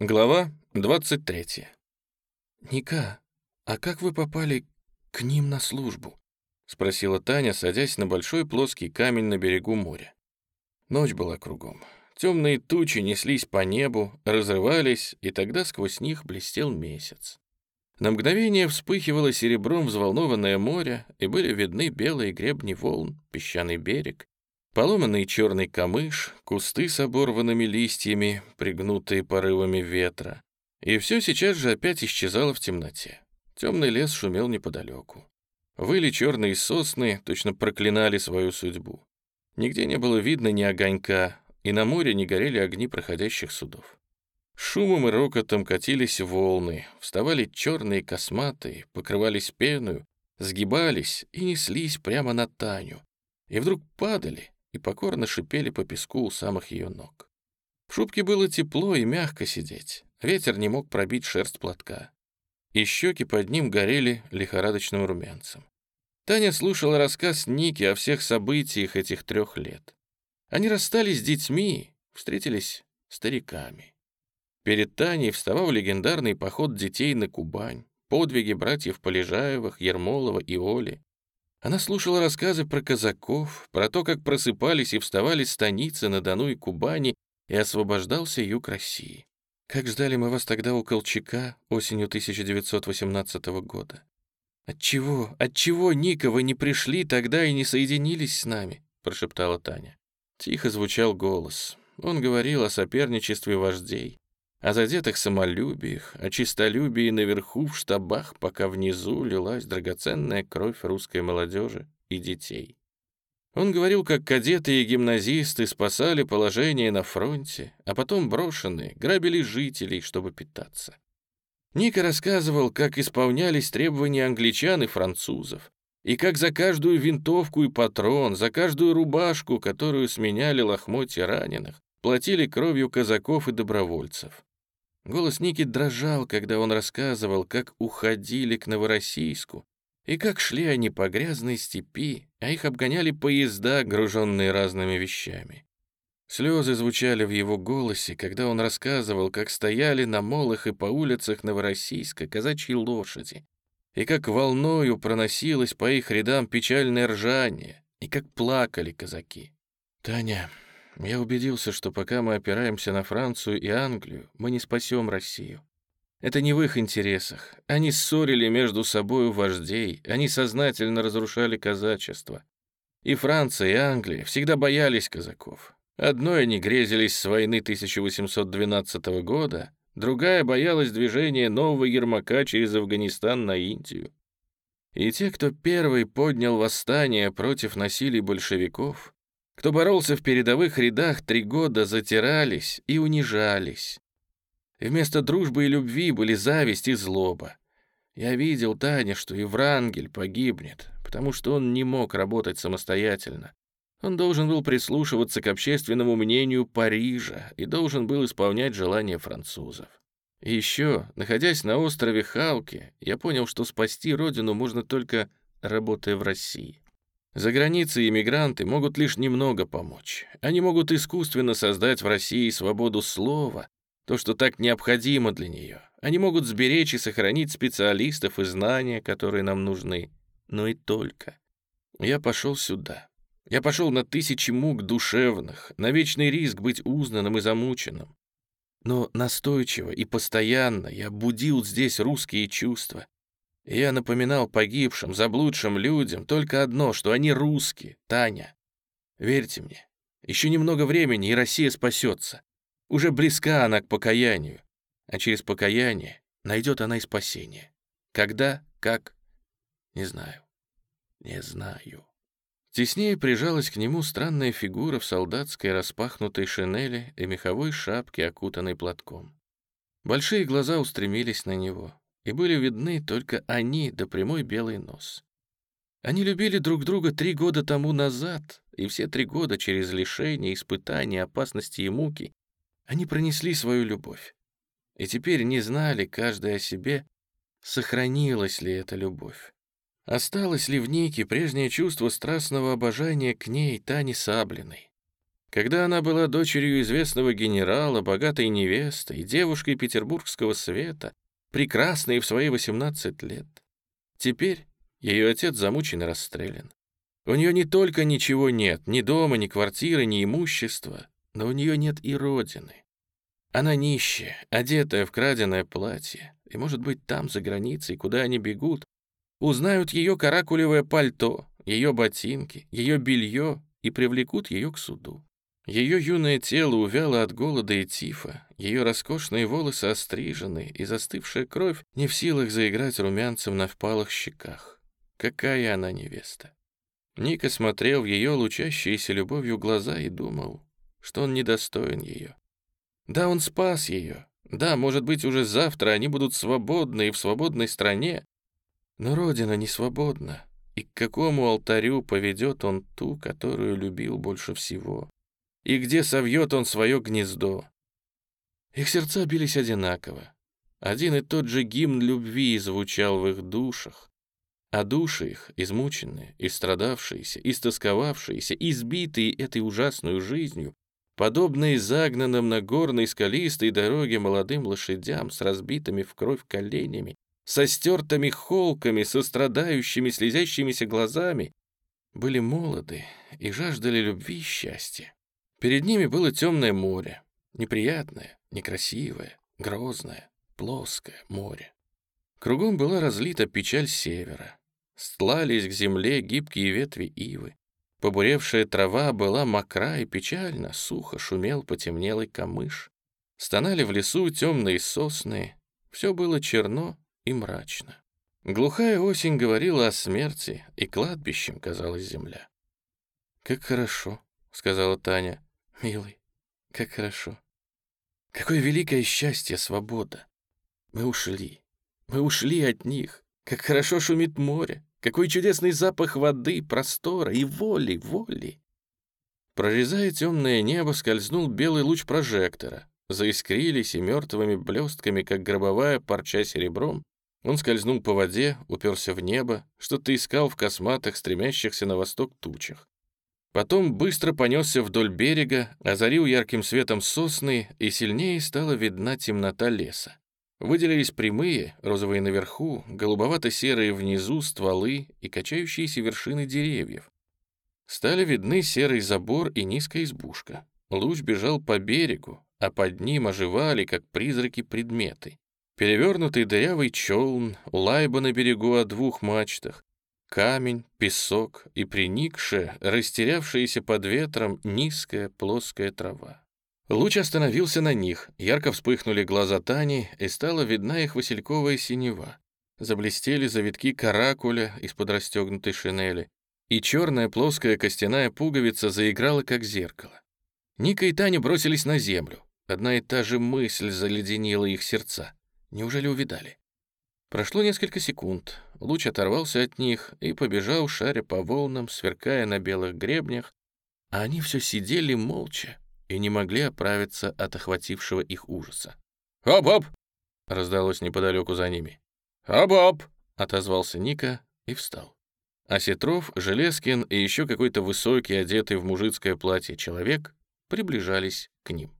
Глава 23. «Ника, а как вы попали к ним на службу?» — спросила Таня, садясь на большой плоский камень на берегу моря. Ночь была кругом. Темные тучи неслись по небу, разрывались, и тогда сквозь них блестел месяц. На мгновение вспыхивало серебром взволнованное море, и были видны белые гребни волн, песчаный берег, Поломанный черный камыш, кусты с оборванными листьями, пригнутые порывами ветра. И все сейчас же опять исчезало в темноте. Темный лес шумел неподалеку. Выли черные сосны, точно проклинали свою судьбу. Нигде не было видно ни огонька, и на море не горели огни проходящих судов. Шумом и рокотом катились волны, вставали черные косматые, покрывались пеную, сгибались и неслись прямо на Таню. И вдруг падали, и покорно шипели по песку у самых ее ног. В шубке было тепло и мягко сидеть, ветер не мог пробить шерсть платка. И щеки под ним горели лихорадочным румянцем. Таня слушала рассказ Ники о всех событиях этих трех лет. Они расстались с детьми, встретились стариками. Перед Таней вставал легендарный поход детей на Кубань, подвиги братьев Полежаевых, Ермолова и Оли, она слушала рассказы про казаков, про то, как просыпались и вставали станицы на Дону и Кубани, и освобождался юг России. Как ждали мы вас тогда у Колчака осенью 1918 года. Отчего, отчего, Ника, вы не пришли тогда и не соединились с нами? прошептала Таня. Тихо звучал голос. Он говорил о соперничестве вождей, о задетых самолюбиях, о чистолюбии наверху в штабах, пока внизу лилась драгоценная кровь русской молодежи и детей. Он говорил, как кадеты и гимназисты спасали положение на фронте, а потом брошенные грабили жителей, чтобы питаться. Ника рассказывал, как исполнялись требования англичан и французов, и как за каждую винтовку и патрон, за каждую рубашку, которую сменяли лохмотья раненых, платили кровью казаков и добровольцев. Голос Ники дрожал, когда он рассказывал, как уходили к Новороссийску, и как шли они по грязной степи, а их обгоняли поезда, груженные разными вещами. Слезы звучали в его голосе, когда он рассказывал, как стояли на молах и по улицах Новороссийска казачьи лошади, и как волною проносилось по их рядам печальное ржание, и как плакали казаки. «Таня, я убедился, что пока мы опираемся на Францию и Англию, мы не спасем Россию. Это не в их интересах. Они ссорили между собой вождей, они сознательно разрушали казачество. И Франция, и Англия всегда боялись казаков. Одной они грезились с войны 1812 года, другая боялась движения нового Ермака через Афганистан на Индию. И те, кто первый поднял восстание против насилий большевиков, кто боролся в передовых рядах три года, затирались и унижались. Вместо дружбы и любви были зависть и злоба. Я видел, Таня, что и Врангель погибнет, потому что он не мог работать самостоятельно. Он должен был прислушиваться к общественному мнению Парижа и должен был исполнять желания французов. И еще, находясь на острове Халки, я понял, что спасти родину можно только работая в России. За границей иммигранты могут лишь немного помочь. Они могут искусственно создать в России свободу слова, то, что так необходимо для нее. Они могут сберечь и сохранить специалистов и знания, которые нам нужны. Но и только. Я пошел сюда. Я пошел на тысячи мук душевных, на вечный риск быть узнанным и замученным. Но настойчиво и постоянно я будил здесь русские чувства, я напоминал погибшим, заблудшим людям только одно, что они русские, Таня. Верьте мне, еще немного времени, и Россия спасется. Уже близка она к покаянию, а через покаяние найдет она и спасение. Когда, как, не знаю, не знаю. Теснее прижалась к нему странная фигура в солдатской распахнутой шинели и меховой шапке, окутанной платком. Большие глаза устремились на него и были видны только они да прямой белый нос. Они любили друг друга три года тому назад, и все три года через лишения, испытания, опасности и муки они пронесли свою любовь. И теперь не знали каждый о себе, сохранилась ли эта любовь. Осталось ли в Нике прежнее чувство страстного обожания к ней, Тане Саблиной? Когда она была дочерью известного генерала, богатой невестой, девушкой петербургского света, прекрасной в свои 18 лет. Теперь ее отец замучен и расстрелян. У нее не только ничего нет, ни дома, ни квартиры, ни имущества, но у нее нет и родины. Она нищая, одетая в краденое платье, и, может быть, там, за границей, куда они бегут, узнают ее каракулевое пальто, ее ботинки, ее белье и привлекут ее к суду. Ее юное тело увяло от голода и тифа, ее роскошные волосы острижены, и застывшая кровь не в силах заиграть румянцем на впалых щеках. Какая она невеста! Ника смотрел в ее лучащиеся любовью глаза и думал, что он недостоин ее. Да, он спас ее. Да, может быть, уже завтра они будут свободны и в свободной стране. Но Родина не свободна. И к какому алтарю поведет он ту, которую любил больше всего? И где совьет он свое гнездо. Их сердца бились одинаково. Один и тот же гимн любви звучал в их душах, а души их, измученные, истрадавшиеся, истосковавшиеся, избитые этой ужасной жизнью, подобные загнанным на горной скалистой дороге молодым лошадям с разбитыми в кровь коленями, со стертыми холками, со страдающими, слезящимися глазами, были молоды и жаждали любви и счастья. Перед ними было темное море, неприятное, некрасивое, грозное, плоское море. Кругом была разлита печаль севера. Стлались к земле гибкие ветви ивы. Побуревшая трава была мокра и печально, сухо шумел потемнелый камыш. Стонали в лесу темные сосны. Все было черно и мрачно. Глухая осень говорила о смерти, и кладбищем казалась земля. «Как хорошо», — сказала Таня. Милый, как хорошо. Какое великое счастье, свобода. Мы ушли. Мы ушли от них. Как хорошо шумит море. Какой чудесный запах воды, простора и воли, воли. Прорезая темное небо, скользнул белый луч прожектора. Заискрились и мертвыми блестками, как гробовая, парча серебром. Он скользнул по воде, уперся в небо, что-то искал в косматых, стремящихся на восток тучах. Потом быстро понесся вдоль берега, озарил ярким светом сосны, и сильнее стала видна темнота леса. Выделились прямые, розовые наверху, голубовато-серые внизу стволы и качающиеся вершины деревьев. Стали видны серый забор и низкая избушка. Луч бежал по берегу, а под ним оживали, как призраки, предметы. Перевернутый дырявый челн, лайба на берегу о двух мачтах, камень, песок и приникшая, растерявшаяся под ветром низкая плоская трава. Луч остановился на них, ярко вспыхнули глаза Тани, и стала видна их васильковая синева. Заблестели завитки каракуля из-под расстегнутой шинели, и черная плоская костяная пуговица заиграла, как зеркало. Ника и Таня бросились на землю. Одна и та же мысль заледенила их сердца. Неужели увидали? Прошло несколько секунд. Луч оторвался от них и побежал, шаря по волнам, сверкая на белых гребнях, а они все сидели молча и не могли оправиться от охватившего их ужаса. «Оп-оп!» — раздалось неподалеку за ними. «Оп-оп!» — отозвался Ника и встал. А Сетров, Железкин и еще какой-то высокий, одетый в мужицкое платье человек приближались к ним.